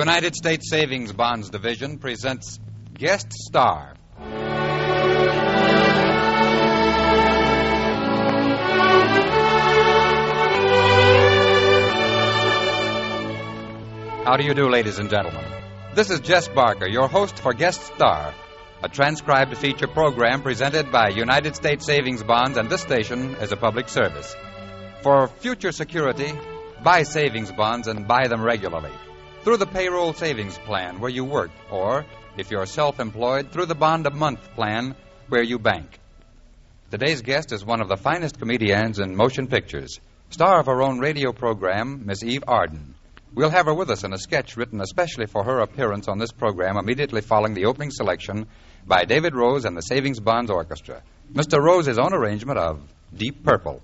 United States Savings Bonds Division presents Guest Star. How do you do, ladies and gentlemen? This is Jess Barker, your host for Guest Star, a transcribed feature program presented by United States Savings Bonds and this station as a public service. For future security, buy savings bonds and buy them regularly through the payroll savings plan where you work, or, if you're self employed, through the bond a month plan where you bank. Today's guest is one of the finest comedians in motion pictures, star of her own radio program, Miss Eve Arden. We'll have her with us in a sketch written especially for her appearance on this program immediately following the opening selection by David Rose and the Savings Bonds Orchestra. Mr. Rose's own arrangement of Deep Purple.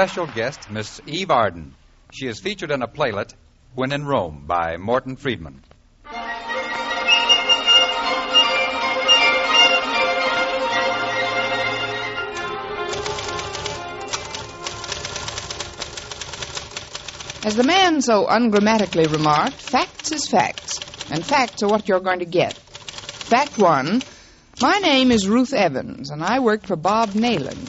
Special guest, Miss Eve Arden. She is featured in a playlet, When in Rome, by Morton Friedman. As the man so ungrammatically remarked, facts is facts, and facts are what you're going to get. Fact one, my name is Ruth Evans, and I worked for Bob Nayland.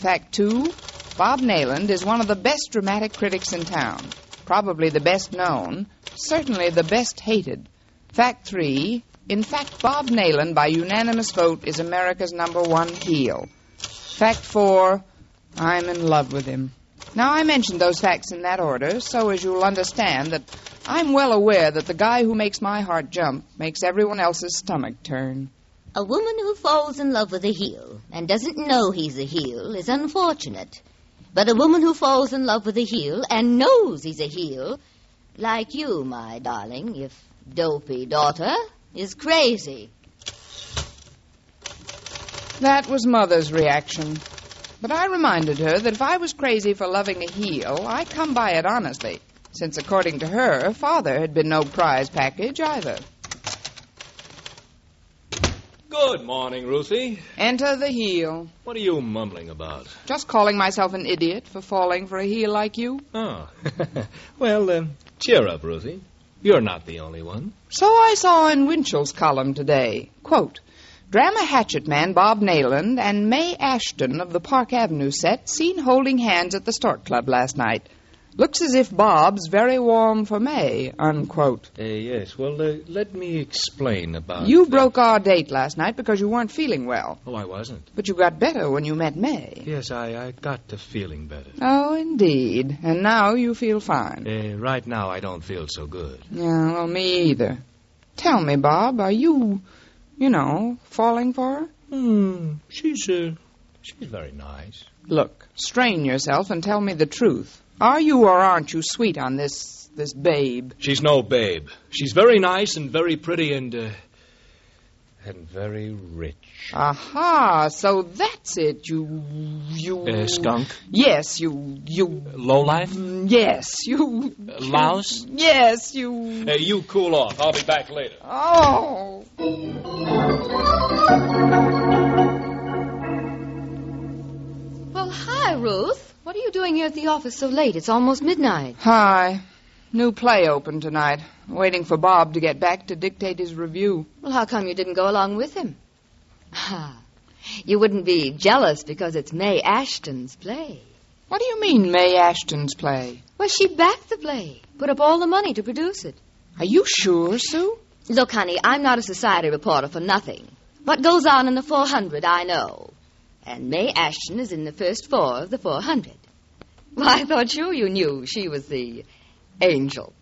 Fact two, Bob Nayland is one of the best dramatic critics in town, probably the best known, certainly the best hated. Fact three, in fact, Bob Nayland, by unanimous vote, is America's number one heel. Fact four, I'm in love with him. Now, I mentioned those facts in that order so as you'll understand that I'm well aware that the guy who makes my heart jump makes everyone else's stomach turn. A woman who falls in love with a heel and doesn't know he's a heel is unfortunate. But a woman who falls in love with a heel and knows he's a heel, like you, my darling, if dopey daughter, is crazy. That was Mother's reaction. But I reminded her that if I was crazy for loving a heel, I come by it honestly, since according to her, father had been no prize package either. Good morning, Ruthie. Enter the heel. What are you mumbling about? Just calling myself an idiot for falling for a heel like you. Oh. well, uh, cheer up, Ruthie. You're not the only one. So I saw in Winchell's column today. Quote, Drama hatchet man Bob Nayland and May Ashton of the Park Avenue set seen holding hands at the Stork Club last night. Looks as if Bob's very warm for May, unquote. Uh, yes, well, uh, let me explain about. You the- broke our date last night because you weren't feeling well. Oh, I wasn't. But you got better when you met May. Yes, I, I got to feeling better. Oh, indeed. And now you feel fine. Uh, right now, I don't feel so good. Yeah, well, me either. Tell me, Bob, are you, you know, falling for her? Hmm. She's, uh, she's very nice. Look, strain yourself and tell me the truth. Are you or aren't you sweet on this this babe? She's no babe. She's very nice and very pretty and, uh, and very rich. Aha, so that's it. You you Uh, skunk? Yes, you you Lowlife? yes, you Louse? Yes, you Hey, you cool off. I'll be back later. Oh. Well, hi, Ruth. What are you doing here at the office so late? It's almost midnight. Hi. New play open tonight. Waiting for Bob to get back to dictate his review. Well, how come you didn't go along with him? Ah, you wouldn't be jealous because it's May Ashton's play. What do you mean, May Ashton's play? Well, she backed the play, put up all the money to produce it. Are you sure, Sue? Look, honey, I'm not a society reporter for nothing. What goes on in the 400, I know. And May Ashton is in the first four of the 400. Well, I thought sure you knew she was the angel.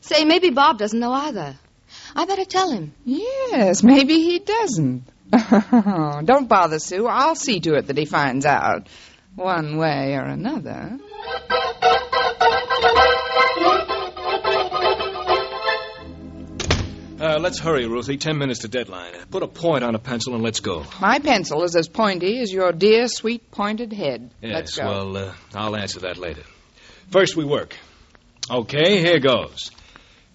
Say, maybe Bob doesn't know either. I better tell him. Yes, maybe he doesn't. Don't bother, Sue. I'll see to it that he finds out. One way or another. Uh, let's hurry, Ruthie. Ten minutes to deadline. Put a point on a pencil and let's go. My pencil is as pointy as your dear, sweet, pointed head. Yes, Let's go. well, uh, I'll answer that later. First, we work. Okay, here goes.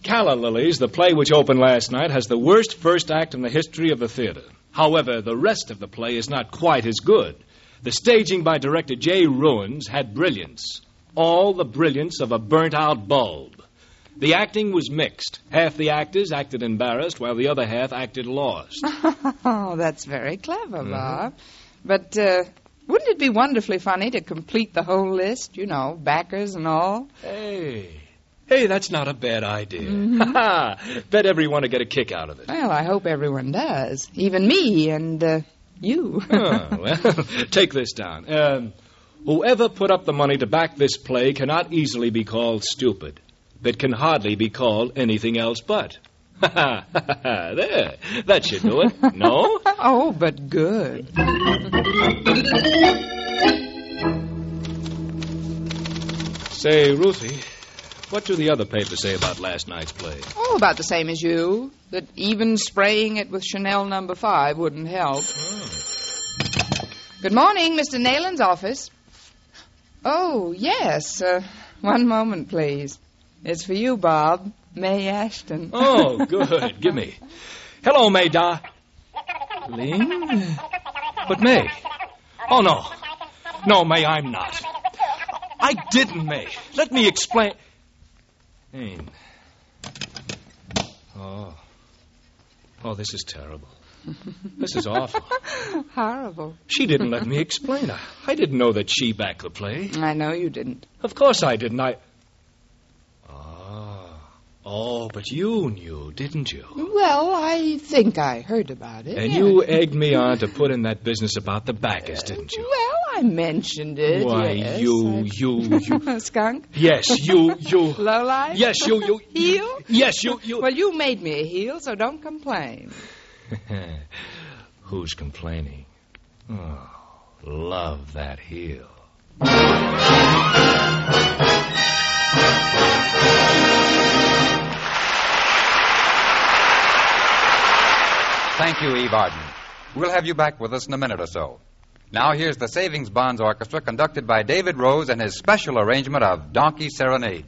Calla Lilies, the play which opened last night, has the worst first act in the history of the theater. However, the rest of the play is not quite as good. The staging by director Jay Ruins had brilliance. All the brilliance of a burnt out bulb. The acting was mixed. Half the actors acted embarrassed, while the other half acted lost. oh, that's very clever, Mm-hmm. Bob. But uh, wouldn't it be wonderfully funny to complete the whole list? You know, backers and all. Hey. Hey, that's not a bad idea. Mm-hmm. Bet everyone will get a kick out of it. Well, I hope everyone does. Even me and uh, you. oh, well, take this down. Um, whoever put up the money to back this play cannot easily be called stupid, but can hardly be called anything else but. there, that should do it. No? oh, but good. Say, Ruthie, what do the other papers say about last night's play? Oh, about the same as you. That even spraying it with Chanel number five wouldn't help. Good morning, Mr. Nayland's office. Oh, yes. Uh, one moment, please. It's for you, Bob. May Ashton. Oh, good. Give me. Hello, May Da. Ling? But May. Oh, no. No, May, I'm not. I didn't, May. Let me explain. Ain. Oh. Oh, this is terrible. This is awful. Horrible. She didn't let me explain. I, I didn't know that she backed the play. I know you didn't. Of course I didn't. I. Oh, but you knew, didn't you? Well, I think I heard about it. And yeah. you egged me on to put in that business about the backers, didn't you? Well, I mentioned it. Why, yes. you, I- you, you. Skunk? Yes, you, you. Lowlife? Yes, you, you. Heel? Yes, you, you. Well, you made me a heel, so don't complain. Who's complaining? Oh, love that heel. Thank you, Eve Arden. We'll have you back with us in a minute or so. Now here's the Savings Bonds Orchestra conducted by David Rose and his special arrangement of Donkey Serenade.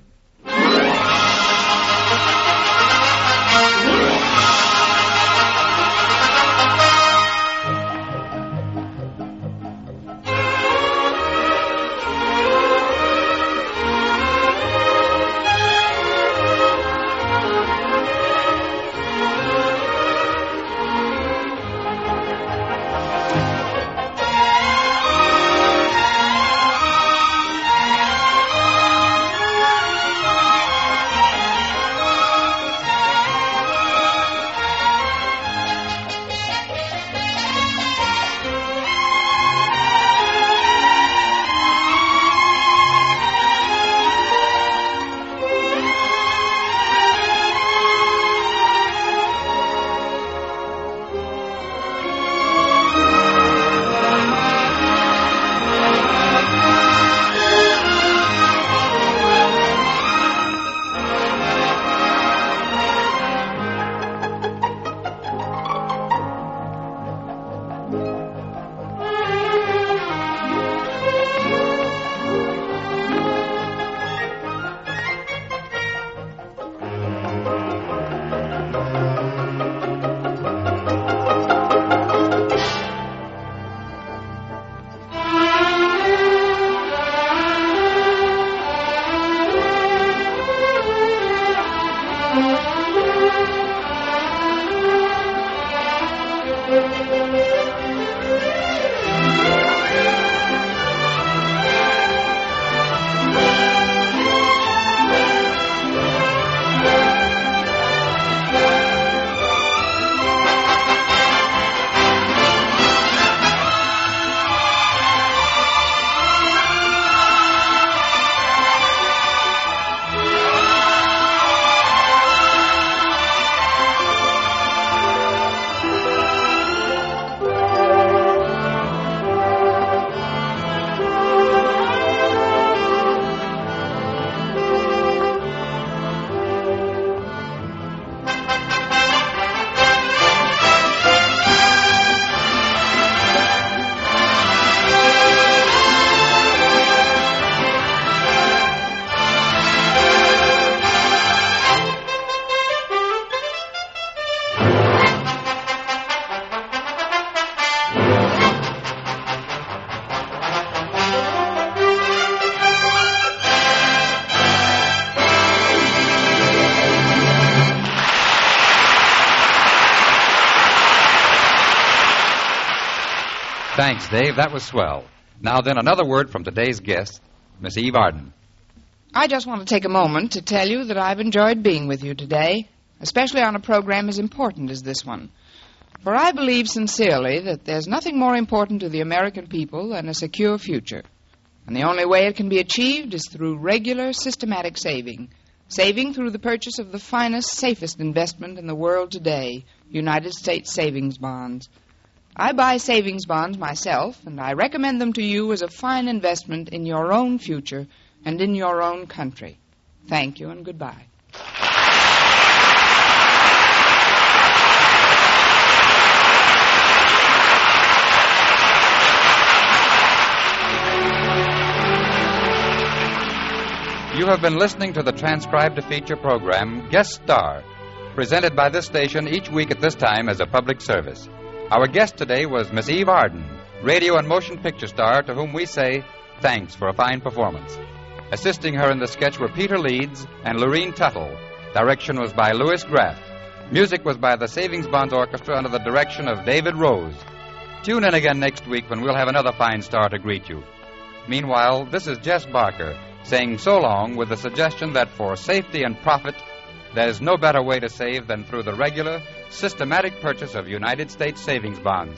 Thanks, Dave. That was swell. Now then, another word from today's guest, Miss Eve Arden. I just want to take a moment to tell you that I've enjoyed being with you today, especially on a program as important as this one. For I believe sincerely that there's nothing more important to the American people than a secure future. And the only way it can be achieved is through regular, systematic saving. Saving through the purchase of the finest, safest investment in the world today United States savings bonds. I buy savings bonds myself, and I recommend them to you as a fine investment in your own future and in your own country. Thank you and goodbye. You have been listening to the transcribed feature program Guest Star, presented by this station each week at this time as a public service. Our guest today was Miss Eve Arden, radio and motion picture star, to whom we say thanks for a fine performance. Assisting her in the sketch were Peter Leeds and Lurene Tuttle. Direction was by Louis Graff. Music was by the Savings Bonds Orchestra under the direction of David Rose. Tune in again next week when we'll have another fine star to greet you. Meanwhile, this is Jess Barker saying so long with the suggestion that for safety and profit, there's no better way to save than through the regular, systematic purchase of United States savings bonds.